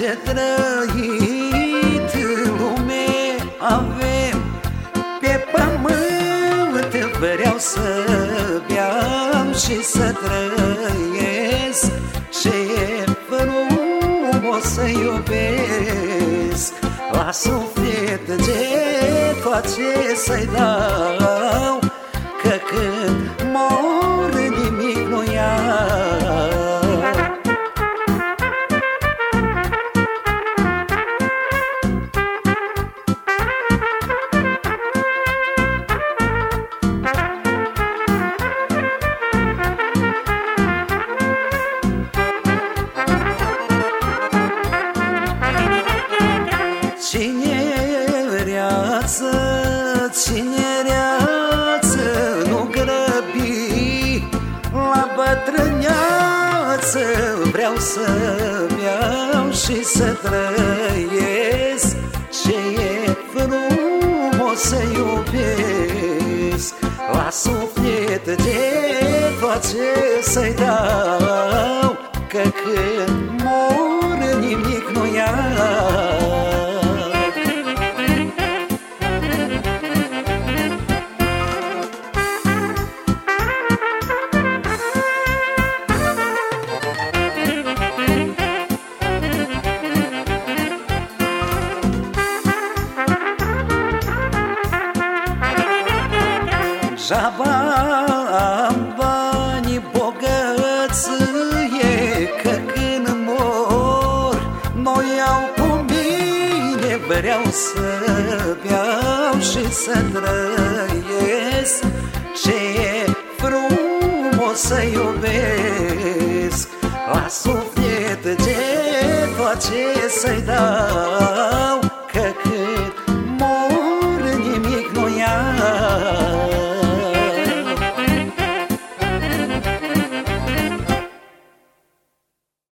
ce trăit în lume avem Pe pământ. Vreau să beam și să trăiesc Ce e frumos să iubesc. La suflet ce toate să-i dau? Cinereață, nu grăbi La bătrâneață. Vreau să beau și să trăiesc. Ce e frumos să iubesc. La suflet de face să-i dau Că când Degeaba am bani bogăție Că când mor Noi au cu mine Vreau să beau și să trăiesc. Ce e frumos să iubesc La suflet ce face să-i dau